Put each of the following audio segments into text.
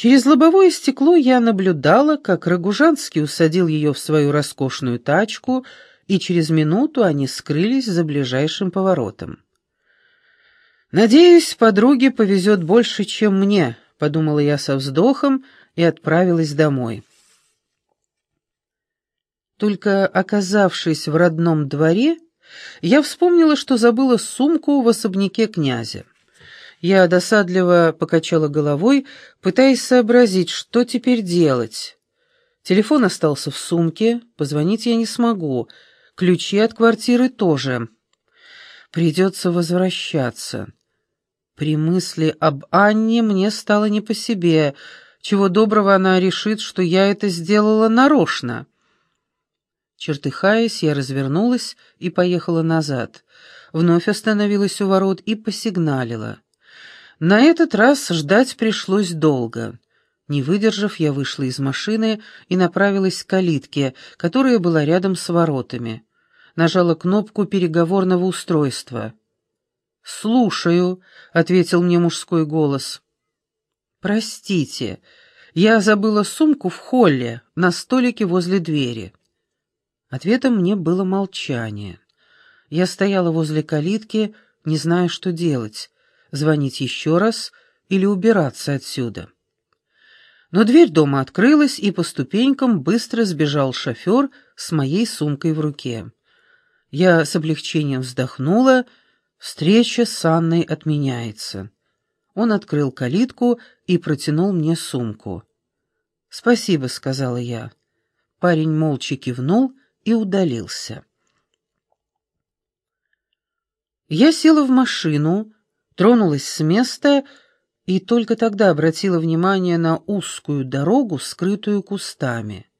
Через лобовое стекло я наблюдала, как Рогужанский усадил ее в свою роскошную тачку, и через минуту они скрылись за ближайшим поворотом. «Надеюсь, подруге повезет больше, чем мне», — подумала я со вздохом и отправилась домой. Только оказавшись в родном дворе, я вспомнила, что забыла сумку в особняке князя. Я досадливо покачала головой, пытаясь сообразить, что теперь делать. Телефон остался в сумке, позвонить я не смогу, ключи от квартиры тоже. Придется возвращаться. При мысли об Анне мне стало не по себе. Чего доброго она решит, что я это сделала нарочно. Чертыхаясь, я развернулась и поехала назад. Вновь остановилась у ворот и посигналила. На этот раз ждать пришлось долго. Не выдержав, я вышла из машины и направилась к калитке, которая была рядом с воротами. Нажала кнопку переговорного устройства. «Слушаю», — ответил мне мужской голос. «Простите, я забыла сумку в холле, на столике возле двери». Ответом мне было молчание. Я стояла возле калитки, не зная, что делать звонить еще раз или убираться отсюда. Но дверь дома открылась, и по ступенькам быстро сбежал шофер с моей сумкой в руке. Я с облегчением вздохнула, встреча с Анной отменяется. Он открыл калитку и протянул мне сумку. «Спасибо», — сказала я. Парень молча кивнул и удалился. Я села в машину, тронулась с места и только тогда обратила внимание на узкую дорогу, скрытую кустами.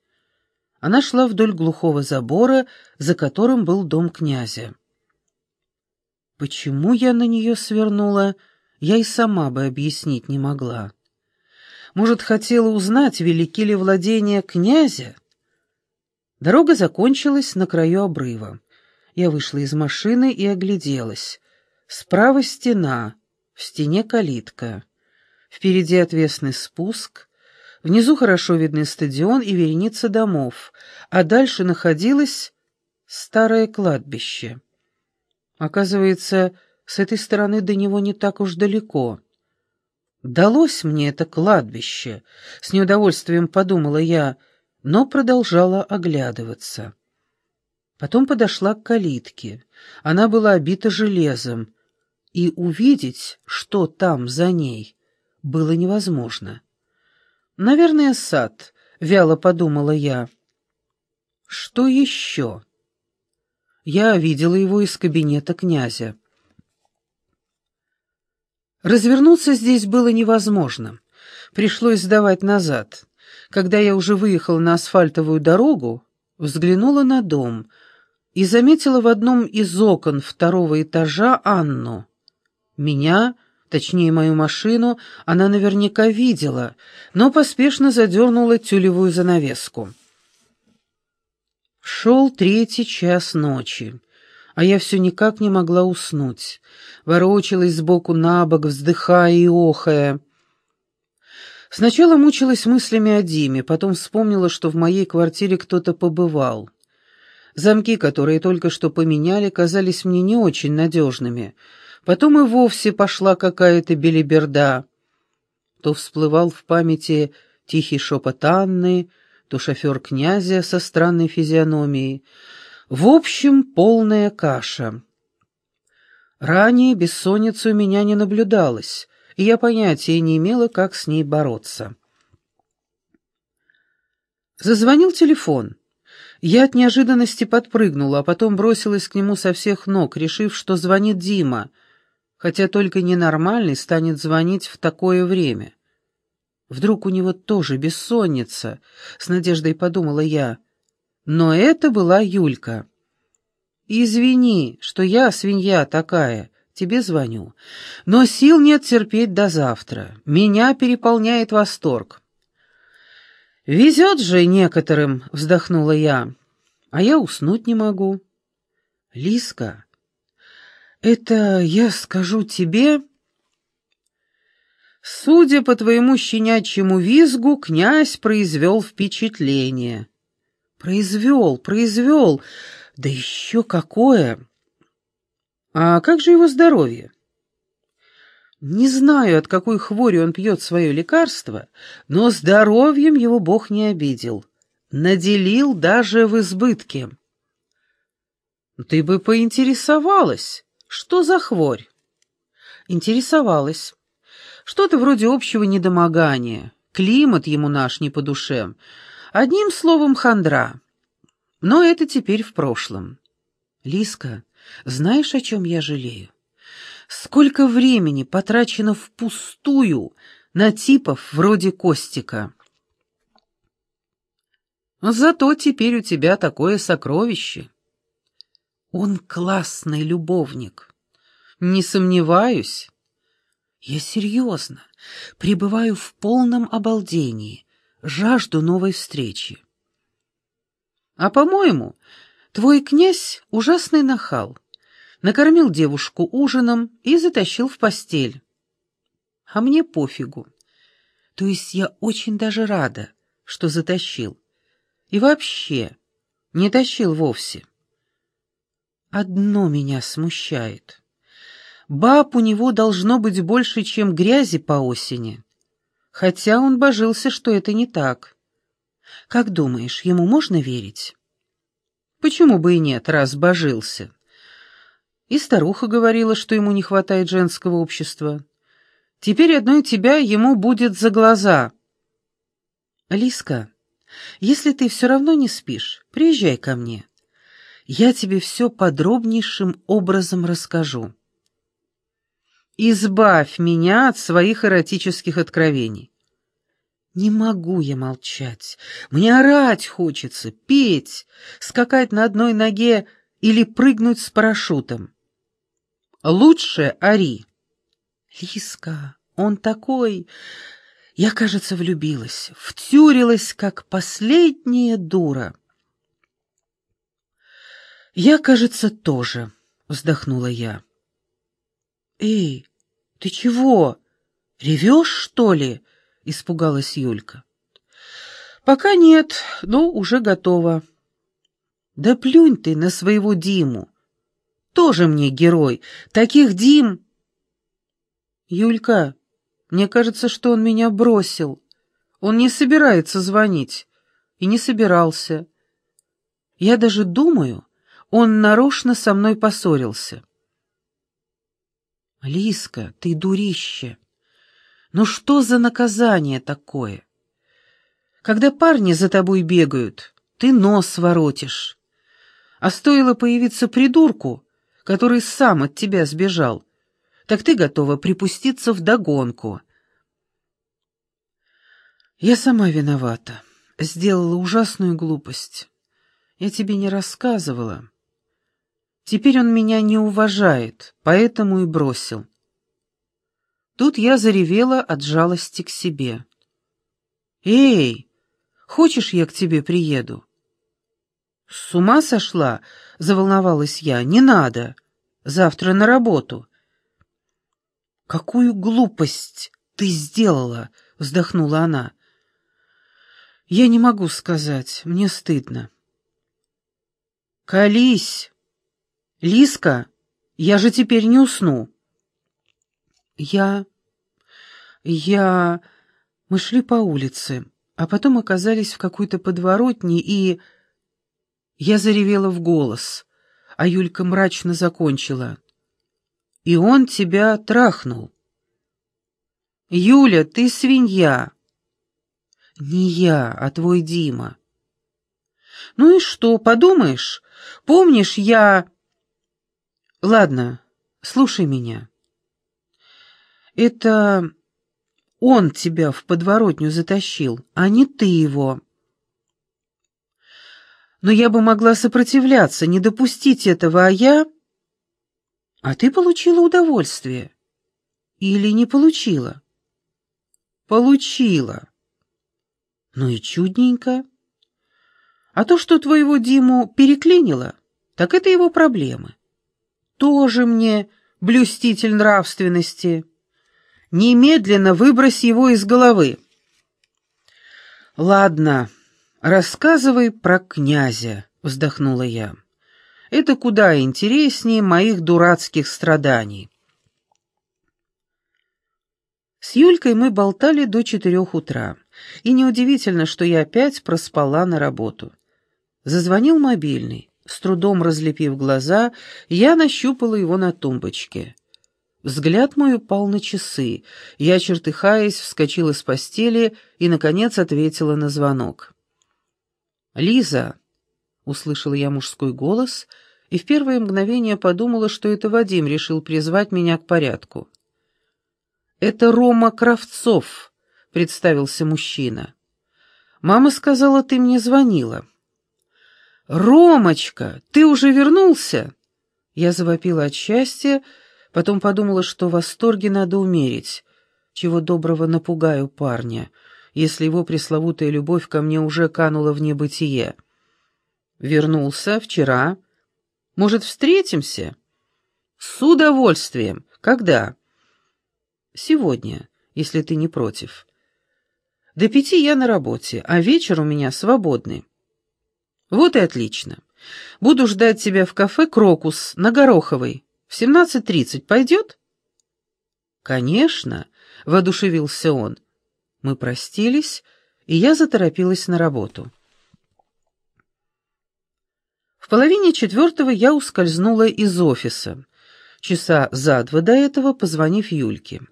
Она шла вдоль глухого забора, за которым был дом князя. Почему я на нее свернула, я и сама бы объяснить не могла. Может, хотела узнать, велики ли владения князя? Дорога закончилась на краю обрыва. Я вышла из машины и огляделась. Справа стена, в стене калитка. Впереди отвесный спуск. Внизу хорошо видны стадион и вереница домов, а дальше находилось старое кладбище. Оказывается, с этой стороны до него не так уж далеко. «Далось мне это кладбище», — с неудовольствием подумала я, но продолжала оглядываться. Потом подошла к калитке. Она была обита железом, и увидеть, что там за ней, было невозможно. «Наверное, сад», — вяло подумала я. «Что еще?» Я видела его из кабинета князя. Развернуться здесь было невозможно. Пришлось сдавать назад. Когда я уже выехала на асфальтовую дорогу, взглянула на дом и заметила в одном из окон второго этажа Анну. Меня, точнее мою машину, она наверняка видела, но поспешно задернула тюлевую занавеску. Шел третий час ночи, а я все никак не могла уснуть. Ворочалась сбоку на бок, вздыхая и охая. Сначала мучилась мыслями о Диме, потом вспомнила, что в моей квартире кто-то побывал. Замки, которые только что поменяли, казались мне не очень надежными — Потом и вовсе пошла какая-то белиберда. То всплывал в памяти тихий шепот Анны, то шофер князя со странной физиономией. В общем, полная каша. Ранее бессонница у меня не наблюдалась, и я понятия не имела, как с ней бороться. Зазвонил телефон. Я от неожиданности подпрыгнула, а потом бросилась к нему со всех ног, решив, что звонит Дима, хотя только ненормальный станет звонить в такое время. Вдруг у него тоже бессонница, с надеждой подумала я. Но это была Юлька. «Извини, что я свинья такая, тебе звоню. Но сил нет терпеть до завтра. Меня переполняет восторг». «Везет же некоторым», — вздохнула я. «А я уснуть не могу». «Лиска, «Это я скажу тебе...» Судя по твоему щенячьему визгу, князь произвел впечатление. Произвел, произвел, да еще какое! А как же его здоровье? Не знаю, от какой хвори он пьет свое лекарство, но здоровьем его Бог не обидел. Наделил даже в избытке. Ты бы поинтересовалась, что за хворь? Интересовалась. Что-то вроде общего недомогания. Климат ему наш не по душе. Одним словом, хандра. Но это теперь в прошлом. Лиска, знаешь, о чем я жалею? Сколько времени потрачено впустую на типов вроде Костика. Зато теперь у тебя такое сокровище. Он классный любовник. Не сомневаюсь. Я серьезно, пребываю в полном обалдении, жажду новой встречи. А, по-моему, твой князь ужасный нахал накормил девушку ужином и затащил в постель. А мне пофигу. То есть я очень даже рада, что затащил. И вообще, не тащил вовсе. Одно меня смущает. Баб у него должно быть больше, чем грязи по осени. Хотя он божился, что это не так. Как думаешь, ему можно верить? Почему бы и нет, раз божился? И старуха говорила, что ему не хватает женского общества. Теперь одной тебя ему будет за глаза. Лиска, если ты все равно не спишь, приезжай ко мне. Я тебе все подробнейшим образом расскажу. Избавь меня от своих эротических откровений. Не могу я молчать. Мне орать хочется, петь, скакать на одной ноге или прыгнуть с парашютом. Лучше ори. Лиска, он такой... Я, кажется, влюбилась, втюрилась, как последняя дура. Я, кажется, тоже, вздохнула я. Эй, ты чего? Ревешь, что ли? Испугалась Юлька. Пока нет, но уже готова. Да плюнь ты на своего Диму. Тоже мне герой. Таких Дим... Юлька, мне кажется, что он меня бросил. Он не собирается звонить. И не собирался. Я даже думаю, он нарочно со мной поссорился. Лиска, ты дурище. Ну что за наказание такое? Когда парни за тобой бегают, ты нос воротишь. А стоило появиться придурку, который сам от тебя сбежал, так ты готова припуститься в догонку. Я сама виновата, сделала ужасную глупость. Я тебе не рассказывала. Теперь он меня не уважает, поэтому и бросил. Тут я заревела от жалости к себе. «Эй, хочешь, я к тебе приеду?» «С ума сошла?» — заволновалась я. «Не надо. Завтра на работу». «Какую глупость ты сделала?» — вздохнула она. «Я не могу сказать. Мне стыдно». «Колись! Лиска, я же теперь не усну». «Я... я...» Мы шли по улице, а потом оказались в какой-то подворотне и... Я заревела в голос, а Юлька мрачно закончила. «И он тебя трахнул». «Юля, ты свинья!» «Не я, а твой Дима». «Ну и что, подумаешь? Помнишь, я...» «Ладно, слушай меня. Это он тебя в подворотню затащил, а не ты его» но я бы могла сопротивляться, не допустить этого, а я... А ты получила удовольствие. Или не получила? Получила. Ну и чудненько. А то, что твоего Диму переклинило, так это его проблемы. Тоже мне блюститель нравственности. Немедленно выбрось его из головы. Ладно, рассказывай про князя, вздохнула я. Это куда интереснее моих дурацких страданий. С Юлькой мы болтали до четырех утра, и неудивительно, что я опять проспала на работу. Зазвонил мобильный. С трудом разлепив глаза, я нащупала его на тумбочке. Взгляд мой упал на часы. Я, чертыхаясь, вскочила с постели и, наконец, ответила на звонок. «Лиза!» — услышала я мужской голос, и в первое мгновение подумала, что это Вадим решил призвать меня к порядку. «Это Рома Кравцов», — представился мужчина. «Мама сказала, ты мне звонила». «Ромочка, ты уже вернулся?» Я завопила от счастья, потом подумала, что в восторге надо умерить. Чего доброго напугаю парня, если его пресловутая любовь ко мне уже канула в небытие. «Вернулся вчера. Может, встретимся?» «С удовольствием. Когда?» Сегодня, если ты не против. До пяти я на работе, а вечер у меня свободный. Вот и отлично. Буду ждать тебя в кафе «Крокус» на Гороховой. В семнадцать тридцать пойдет? Конечно, воодушевился он. Мы простились, и я заторопилась на работу. В половине четвертого я ускользнула из офиса, часа за два до этого позвонив Юльке.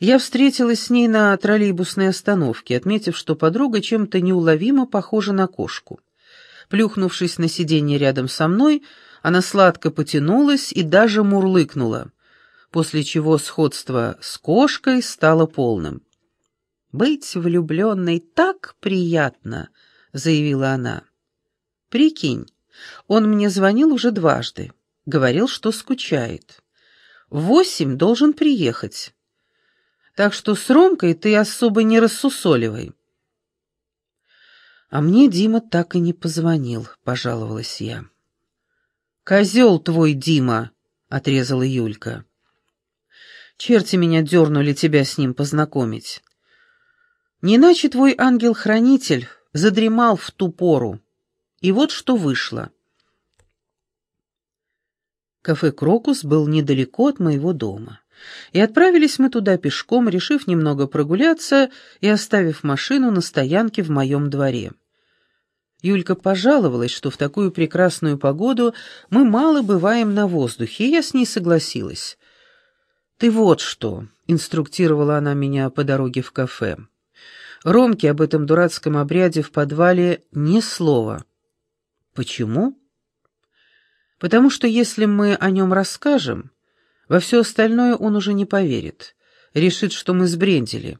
Я встретилась с ней на троллейбусной остановке, отметив, что подруга чем-то неуловимо похожа на кошку. Плюхнувшись на сиденье рядом со мной, она сладко потянулась и даже мурлыкнула, после чего сходство с кошкой стало полным. «Быть влюбленной так приятно», — заявила она. «Прикинь, он мне звонил уже дважды, говорил, что скучает. Восемь должен приехать» так что с Ромкой ты особо не рассусоливай». «А мне Дима так и не позвонил», — пожаловалась я. «Козел твой, Дима!» — отрезала Юлька. «Черти меня дернули тебя с ним познакомить. Не иначе твой ангел-хранитель задремал в ту пору. И вот что вышло». Кафе «Крокус» был недалеко от моего дома. И отправились мы туда пешком, решив немного прогуляться и оставив машину на стоянке в моем дворе. Юлька пожаловалась, что в такую прекрасную погоду мы мало бываем на воздухе, и я с ней согласилась. «Ты вот что», — инструктировала она меня по дороге в кафе. Ромке об этом дурацком обряде в подвале ни слова. «Почему?» «Потому что если мы о нем расскажем, во все остальное он уже не поверит, решит, что мы сбрендили.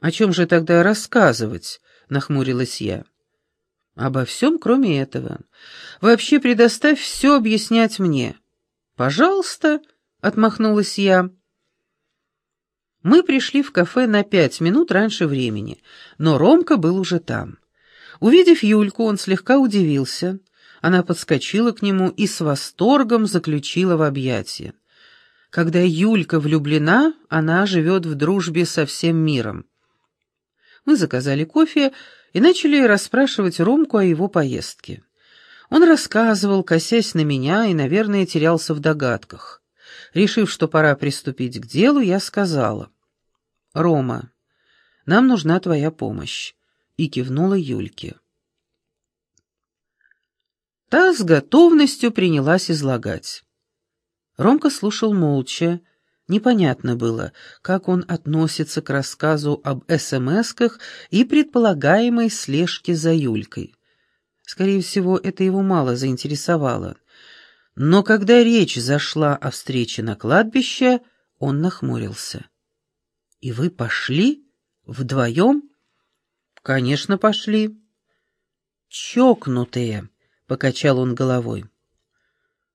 «О чем же тогда рассказывать?» — нахмурилась я. «Обо всем, кроме этого. Вообще предоставь все объяснять мне». «Пожалуйста», — отмахнулась я. Мы пришли в кафе на пять минут раньше времени, но Ромка был уже там. Увидев Юльку, он слегка удивился. Она подскочила к нему и с восторгом заключила в объятия. Когда Юлька влюблена, она живет в дружбе со всем миром. Мы заказали кофе и начали расспрашивать Ромку о его поездке. Он рассказывал, косясь на меня, и, наверное, терялся в догадках. Решив, что пора приступить к делу, я сказала. «Рома, нам нужна твоя помощь», и кивнула Юльке. Та с готовностью принялась излагать. Ромка слушал молча. Непонятно было, как он относится к рассказу об СМСках и предполагаемой слежке за Юлькой. Скорее всего, это его мало заинтересовало. Но когда речь зашла о встрече на кладбище, он нахмурился. «И вы пошли? Вдвоем?» «Конечно, пошли». «Чокнутые», — покачал он головой.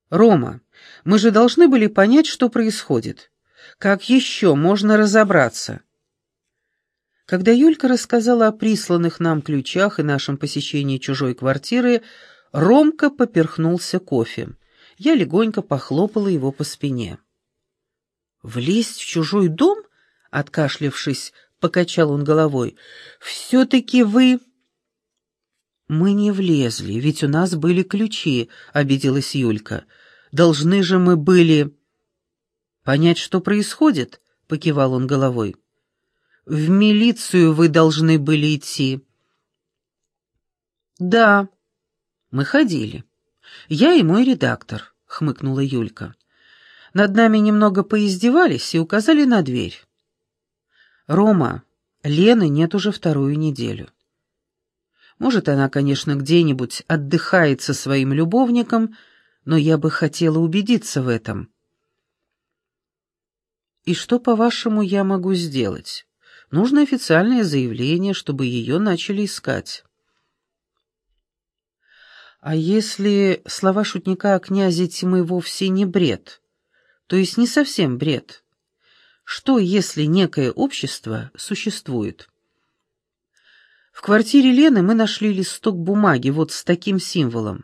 «Рома, мы же должны были понять, что происходит. Как еще можно разобраться?» Когда Юлька рассказала о присланных нам ключах и нашем посещении чужой квартиры, Ромка поперхнулся кофе. Я легонько похлопала его по спине. «Влезть в чужой дом?» — откашлявшись, покачал он головой. «Все-таки вы...» «Мы не влезли, ведь у нас были ключи», — обиделась Юлька. «Должны же мы были...» «Понять, что происходит?» — покивал он головой. «В милицию вы должны были идти». «Да, мы ходили. Я и мой редактор», — хмыкнула Юлька. «Над нами немного поиздевались и указали на дверь». «Рома, Лены нет уже вторую неделю. Может, она, конечно, где-нибудь отдыхает со своим любовником, но я бы хотела убедиться в этом». «И что, по-вашему, я могу сделать? Нужно официальное заявление, чтобы ее начали искать». А если слова шутника о князе Тимы вовсе не бред, то есть не совсем бред? Что, если некое общество существует? В квартире Лены мы нашли листок бумаги вот с таким символом.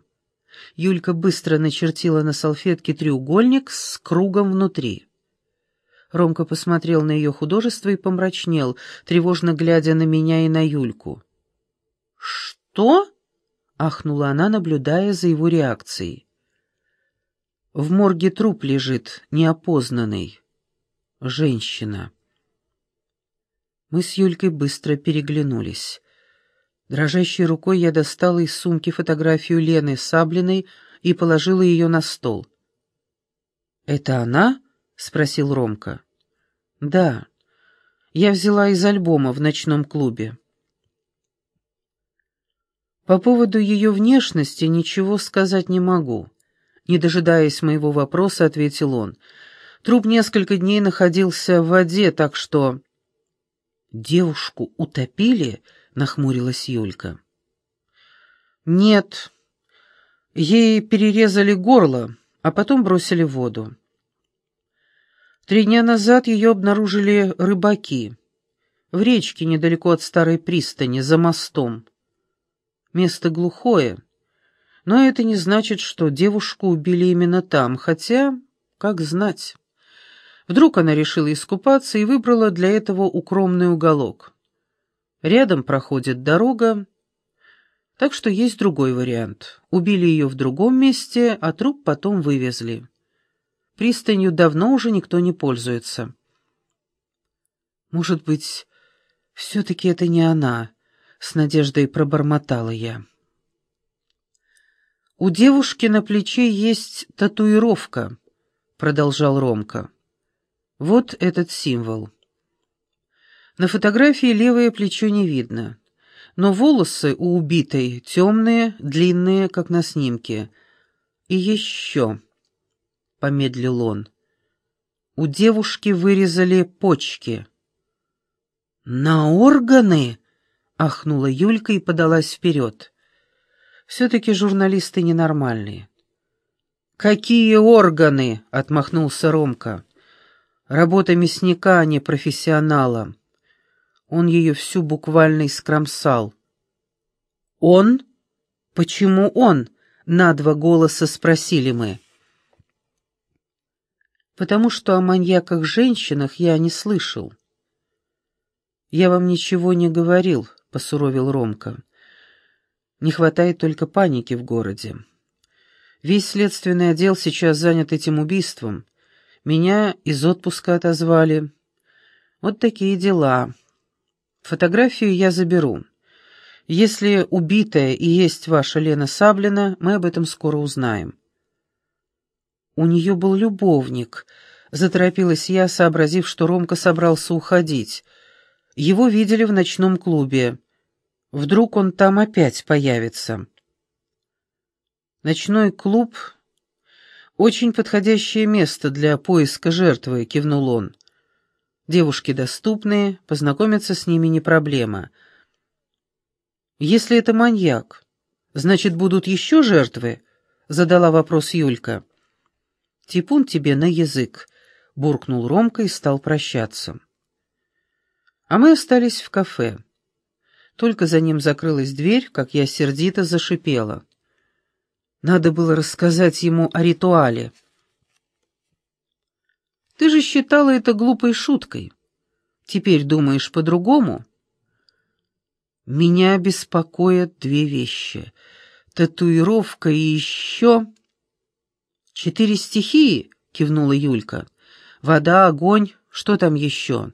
Юлька быстро начертила на салфетке треугольник с кругом внутри. Ромка посмотрел на ее художество и помрачнел, тревожно глядя на меня и на Юльку. «Что?» ахнула она, наблюдая за его реакцией. В морге труп лежит, неопознанный. Женщина. Мы с Юлькой быстро переглянулись. Дрожащей рукой я достала из сумки фотографию Лены Саблиной и положила ее на стол. «Это она?» — спросил Ромка. «Да. Я взяла из альбома в ночном клубе». По поводу ее внешности ничего сказать не могу. Не дожидаясь моего вопроса, ответил он. Труп несколько дней находился в воде, так что... «Девушку утопили?» — нахмурилась Юлька. «Нет. Ей перерезали горло, а потом бросили в воду. Три дня назад ее обнаружили рыбаки. В речке недалеко от старой пристани, за мостом. Место глухое, но это не значит, что девушку убили именно там, хотя, как знать. Вдруг она решила искупаться и выбрала для этого укромный уголок. Рядом проходит дорога, так что есть другой вариант. Убили ее в другом месте, а труп потом вывезли. Пристанью давно уже никто не пользуется. Может быть, все-таки это не она, — с надеждой пробормотала я. «У девушки на плече есть татуировка», — продолжал Ромка. «Вот этот символ. На фотографии левое плечо не видно, но волосы у убитой темные, длинные, как на снимке. И еще...» — помедлил он. «У девушки вырезали почки». «На органы?» Ахнула Юлька и подалась вперед. Все-таки журналисты ненормальные. «Какие органы?» — отмахнулся Ромка. «Работа мясника, а не профессионала». Он ее всю буквально искромсал. «Он? Почему он?» — на два голоса спросили мы. «Потому что о маньяках-женщинах я не слышал». «Я вам ничего не говорил», — посуровил Ромка. «Не хватает только паники в городе. Весь следственный отдел сейчас занят этим убийством. Меня из отпуска отозвали. Вот такие дела. Фотографию я заберу. Если убитая и есть ваша Лена Саблина, мы об этом скоро узнаем». «У нее был любовник», — заторопилась я, сообразив, что Ромка собрался уходить — его видели в ночном клубе. Вдруг он там опять появится. Ночной клуб — очень подходящее место для поиска жертвы, кивнул он. Девушки доступные, познакомиться с ними не проблема. Если это маньяк, значит, будут еще жертвы? Задала вопрос Юлька. Типун тебе на язык, буркнул Ромка и стал прощаться. А мы остались в кафе. Только за ним закрылась дверь, как я сердито зашипела. Надо было рассказать ему о ритуале. Ты же считала это глупой шуткой. Теперь думаешь по-другому? Меня беспокоят две вещи. Татуировка и еще... Четыре стихии, кивнула Юлька. Вода, огонь, что там еще?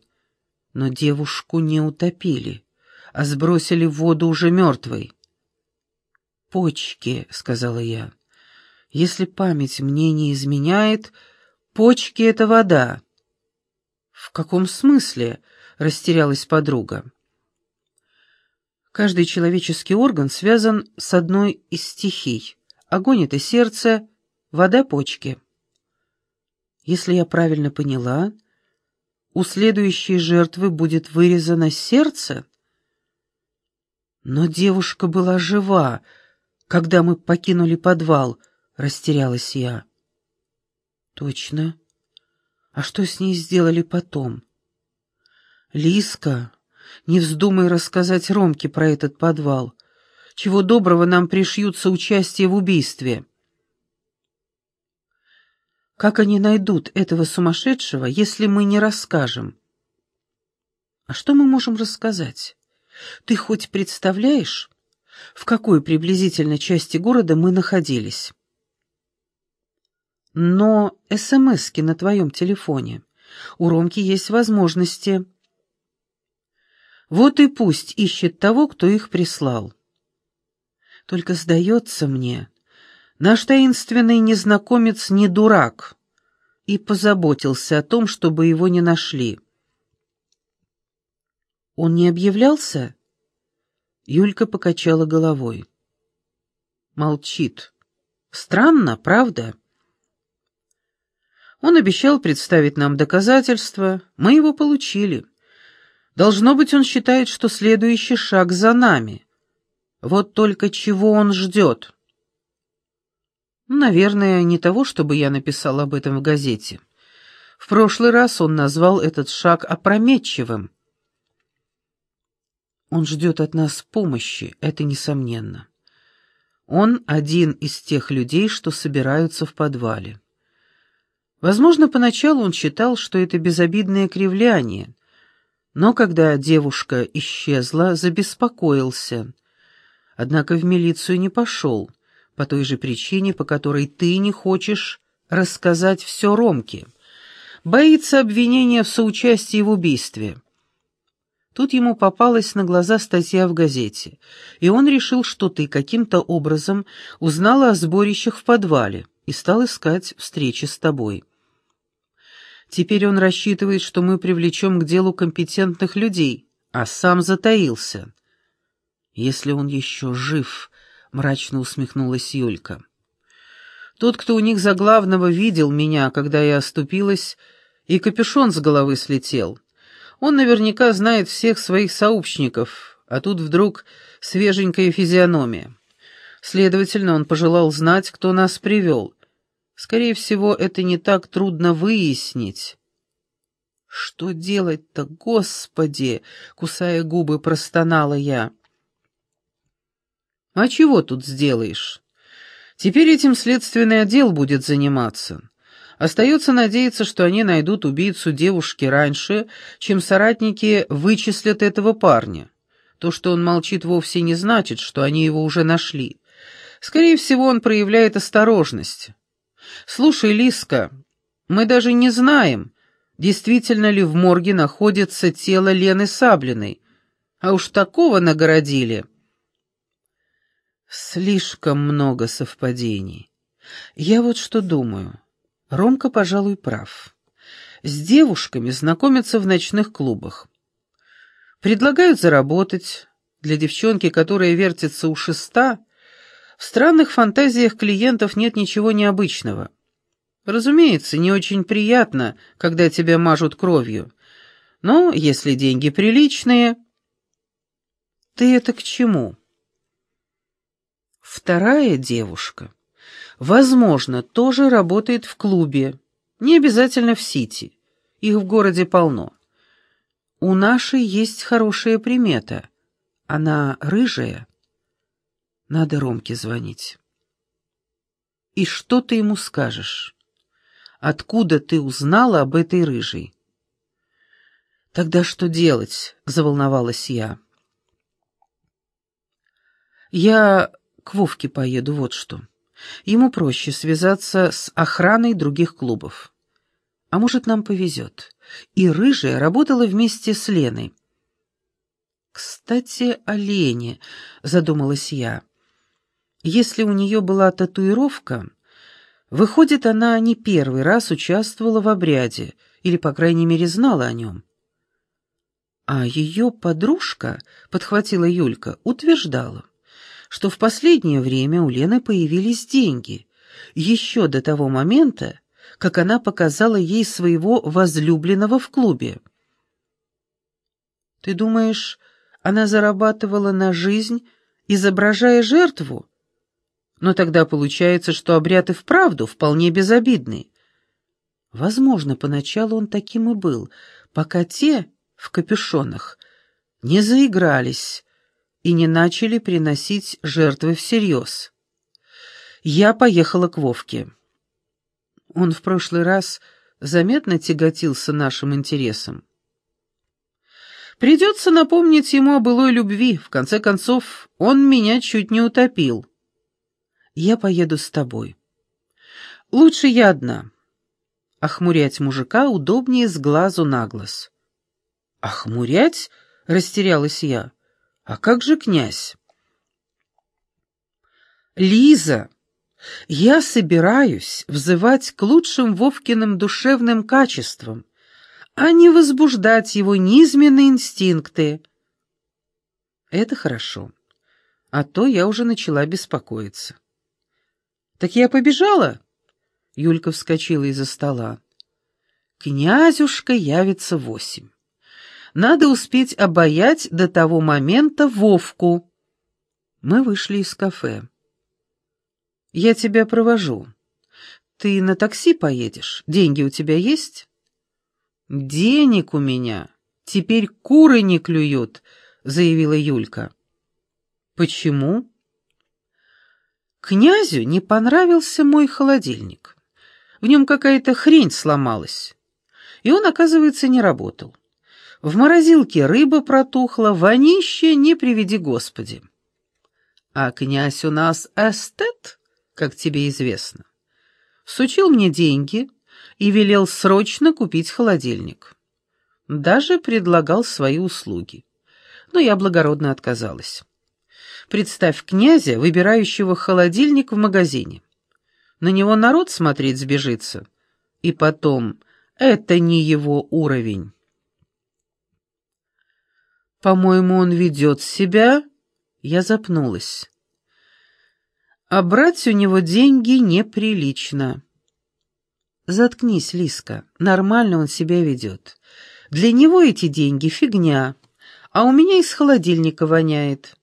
Но девушку не утопили, а сбросили в воду уже мертвой. «Почки», — сказала я. «Если память мне не изменяет, почки — это вода». «В каком смысле?» — растерялась подруга. Каждый человеческий орган связан с одной из стихий. Огонь — это сердце, вода — почки. Если я правильно поняла, у следующей жертвы будет вырезано сердце? Но девушка была жива, когда мы покинули подвал, растерялась я. Точно. А что с ней сделали потом? Лиска, не вздумай рассказать Ромке про этот подвал. Чего доброго нам пришьются участие в убийстве. Как они найдут этого сумасшедшего, если мы не расскажем? А что мы можем рассказать? Ты хоть представляешь, в какой приблизительно части города мы находились? Но СМСки на твоем телефоне. У Ромки есть возможности. Вот и пусть ищет того, кто их прислал. Только сдается мне, Наш таинственный незнакомец не дурак и позаботился о том, чтобы его не нашли. «Он не объявлялся?» Юлька покачала головой. Молчит. «Странно, правда?» Он обещал представить нам доказательства, мы его получили. Должно быть, он считает, что следующий шаг за нами. Вот только чего он ждет?» Наверное, не того, чтобы я написал об этом в газете. В прошлый раз он назвал этот шаг опрометчивым. Он ждет от нас помощи, это несомненно. Он один из тех людей, что собираются в подвале. Возможно, поначалу он считал, что это безобидное кривляние, но когда девушка исчезла, забеспокоился. Однако в милицию не пошел — по той же причине, по которой ты не хочешь рассказать все Ромке. Боится обвинения в соучастии в убийстве. Тут ему попалась на глаза статья в газете, и он решил, что ты каким-то образом узнала о сборищах в подвале и стал искать встречи с тобой. Теперь он рассчитывает, что мы привлечем к делу компетентных людей, а сам затаился. Если он еще жив, мрачно усмехнулась Юлька. Тот, кто у них за главного видел меня, когда я оступилась, и капюшон с головы слетел. Он наверняка знает всех своих сообщников, а тут вдруг свеженькая физиономия. Следовательно, он пожелал знать, кто нас привел. Скорее всего, это не так трудно выяснить. «Что делать-то, Господи!» — кусая губы, простонала я. А чего тут сделаешь? Теперь этим следственный отдел будет заниматься. Остается надеяться, что они найдут убийцу девушки раньше, чем соратники вычислят этого парня. То, что он молчит, вовсе не значит, что они его уже нашли. Скорее всего, он проявляет осторожность. «Слушай, Лиска, мы даже не знаем, действительно ли в морге находится тело Лены Саблиной. А уж такого нагородили». Слишком много совпадений. Я вот что думаю. Ромка, пожалуй, прав. С девушками знакомятся в ночных клубах. Предлагают заработать. Для девчонки, которая вертится у шеста, в странных фантазиях клиентов нет ничего необычного. Разумеется, не очень приятно, когда тебя мажут кровью. Но если деньги приличные... Ты это к чему? Вторая девушка, возможно, тоже работает в клубе, не обязательно в Сити, их в городе полно. У нашей есть хорошая примета, она рыжая. Надо Ромке звонить. И что ты ему скажешь? Откуда ты узнала об этой рыжей?» «Тогда что делать?» — заволновалась я. «Я к Вовке поеду, вот что. Ему проще связаться с охраной других клубов. А может, нам повезет. И Рыжая работала вместе с Леной. «Кстати, о Лене», — задумалась я. «Если у нее была татуировка, выходит, она не первый раз участвовала в обряде, или, по крайней мере, знала о нем». А ее подружка, — подхватила Юлька, — утверждала, что в последнее время у Лены появились деньги, еще до того момента, как она показала ей своего возлюбленного в клубе. «Ты думаешь, она зарабатывала на жизнь, изображая жертву? Но тогда получается, что обряд и вправду вполне безобидный. Возможно, поначалу он таким и был, пока те в капюшонах не заигрались и не начали приносить жертвы всерьез. Я поехала к Вовке. Он в прошлый раз заметно тяготился нашим интересом. Придется напомнить ему о былой любви. В конце концов, он меня чуть не утопил. Я поеду с тобой. Лучше я одна. Охмурять мужика удобнее с глазу на глаз. Охмурять? Растерялась я. А как же князь? Лиза, я собираюсь взывать к лучшим Вовкиным душевным качествам, а не возбуждать его низменные инстинкты. Это хорошо, а то я уже начала беспокоиться. «Так я побежала?» Юлька вскочила из-за стола. «Князюшка явится восемь. Надо успеть обаять до того момента Вовку». Мы вышли из кафе. «Я тебя провожу. Ты на такси поедешь? Деньги у тебя есть?» «Денег у меня теперь куры не клюют», — заявила Юлька. «Почему?» Князю не понравился мой холодильник. В нем какая-то хрень сломалась, и он, оказывается, не работал. В морозилке рыба протухла, вонище не приведи Господи. А князь у нас эстет, как тебе известно. Сучил мне деньги, и велел срочно купить холодильник. Даже предлагал свои услуги. Но я благородно отказалась. Представь князя, выбирающего холодильник в магазине. На него народ смотреть сбежится. И потом, это не его уровень. По-моему, он ведет себя... Я запнулась. А брать у него деньги неприлично. «Заткнись, Лиска, нормально он себя ведет. Для него эти деньги — фигня, а у меня из холодильника воняет».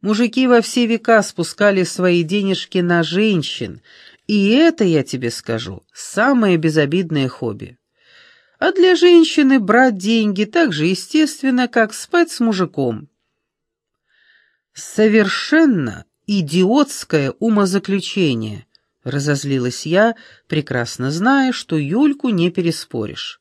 Мужики во все века спускали свои денежки на женщин, и это, я тебе скажу, самое безобидное хобби. А для женщины брать деньги так же естественно, как спать с мужиком. Совершенно идиотское умозаключение, Разозлилась я, прекрасно зная, что Юльку не переспоришь.